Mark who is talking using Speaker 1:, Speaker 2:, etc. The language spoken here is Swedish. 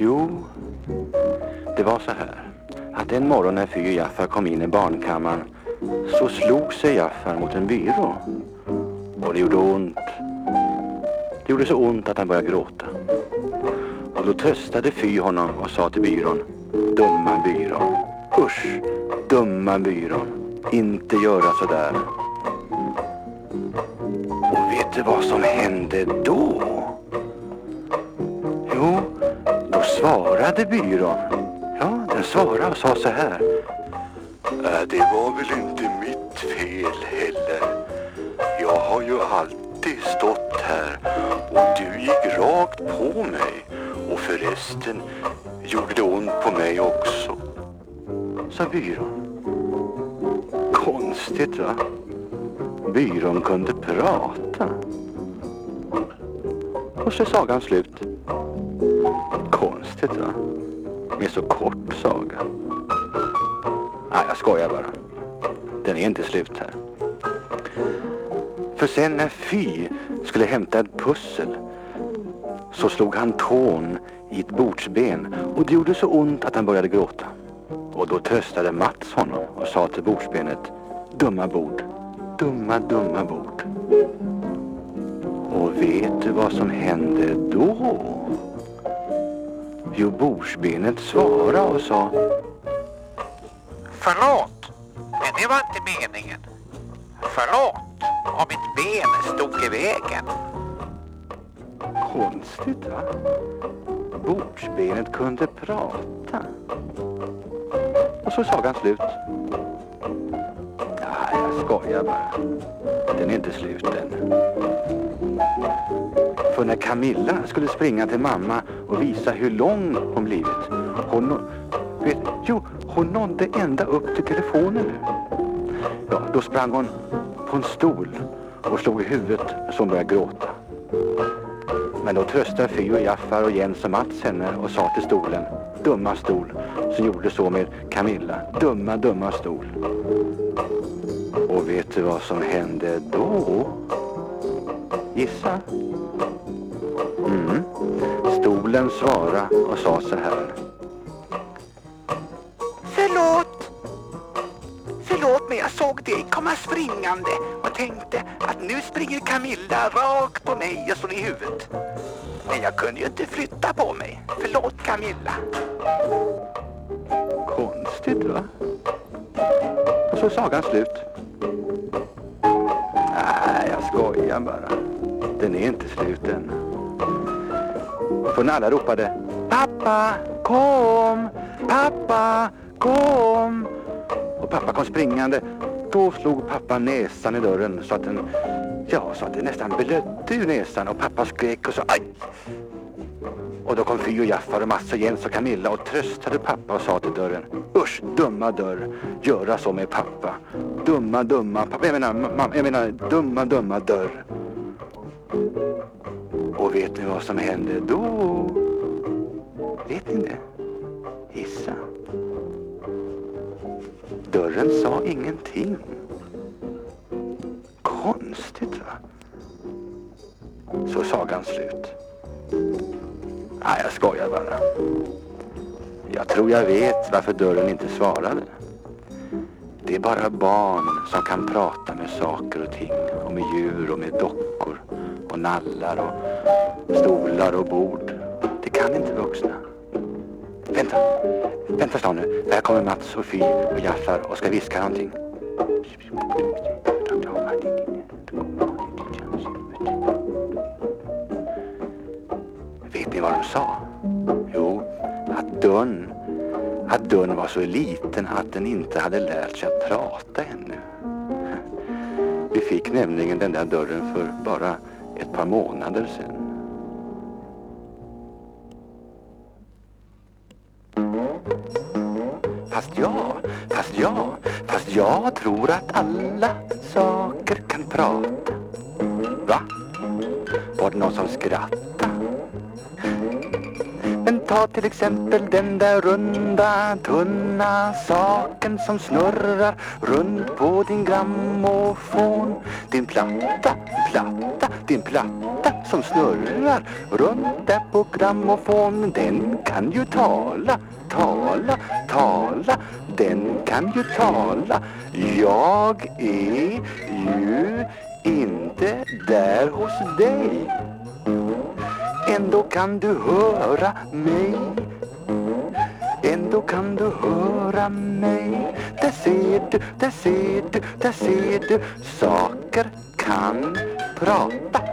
Speaker 1: Jo, Det var så här att en morgon när Fy Jaffar kom in i barnkammaren så slog sig Jaffar mot en byrå. Och det gjorde ont. Det gjorde så ont att han började gråta. Och då tröstade Fy honom och sa till byrån Dumma byrån. Usch, dumma byrån. Inte göra så där. Och vet du vad som hände då? Jo, då svarade byrån. Ja, den svarade och sa så här. "Äh, Det var väl inte mitt fel heller. Jag har ju alltid stått här och du gick rakt på mig. Och förresten gjorde det ont på mig också. Sa byrån. Konstigt va? Byrån kunde prata. Och så är sagan slut. Konstigt va? Med så kort saga. Nej, jag skojar bara. Den är inte slut här. För sen när Fy skulle hämta ett pussel så slog han tån i ett bordsben och det gjorde så ont att han började gråta. Och då tröstade Mats honom och sa till bordsbenet Dumma bord, dumma, dumma bord. Och vet du vad som hände då? Jo, bordsbenet svarade och sa
Speaker 2: Förlåt, men det var inte meningen. Förlåt om mitt ben stod i vägen.
Speaker 1: Konstigt va? Bordsbenet kunde prata. Och så är sagan slut. Ja, jag skojar bara. Den är inte slut än. För när Camilla skulle springa till mamma och visa hur lång hon blivit. Hon, vet, jo, hon nådde ända upp till telefonen nu. Ja, då sprang hon på en stol och slog i huvudet så hon började gråta. Men då tröstade Fy och Jaffar och Jens och Mats henne och sa till stolen, dumma stol, som gjorde så med Camilla, dumma, dumma stol. Och vet du vad som hände då? Gissa? Stolen svarade och sa så här.
Speaker 2: Förlåt. Förlåt, men jag såg dig komma springande och tänkte att nu springer Camilla rakt på mig och slår i huvudet. Men jag kunde ju inte flytta på mig. Förlåt Camilla.
Speaker 1: Konstigt va? Och så är sagan slut. Nej, jag skojar bara. Den är inte slut än. För när alla ropade Pappa, kom! Pappa, kom! Och pappa kom springande. Då slog pappa näsan i dörren så att den, ja, så att den nästan blödde ur näsan och pappa skrek och sa aj! Och då kom Fy och Jaffar och Mats och Jens och Camilla och tröstade pappa och sa till dörren Usch, dumma dörr, göra så med pappa. Dumma, dumma pappa. Jag menar, mamma, jag menar dumma, dumma dörr. Och vet ni vad som hände då? Vet ni det? Gissa. Dörren sa ingenting. Konstigt va? Så är sagan slut. Nej, jag skojar bara. Jag tror jag vet varför dörren inte svarade. Det är bara barn som kan prata med saker och ting. Och med djur och med dockor. Och nallar och stolar och bord. Det kan inte vuxna. Vänta, vänta ett nu. Här kommer Mats och Fy och Jaffar och ska viska någonting. Vet ni vad de sa? Jo, att dörren, att dörren var så liten att den inte hade lärt sig att prata ännu. Vi fick nämligen den där dörren för bara ett par månader sedan. Fast jag, fast jag, fast jag tror att alla saker kan prata. Va? Var det någon som skrattade? Ta till exempel den där runda tunna saken som snurrar runt på din grammofon. Din platta, platta, din platta som snurrar runt där på grammofon. Den kan ju tala, tala, tala. Den kan ju tala. Jag är ju inte där hos dig. Ändå kan du höra mig. Ändå kan du höra mig. Där ser du, där ser du, där ser du. Saker kan prata.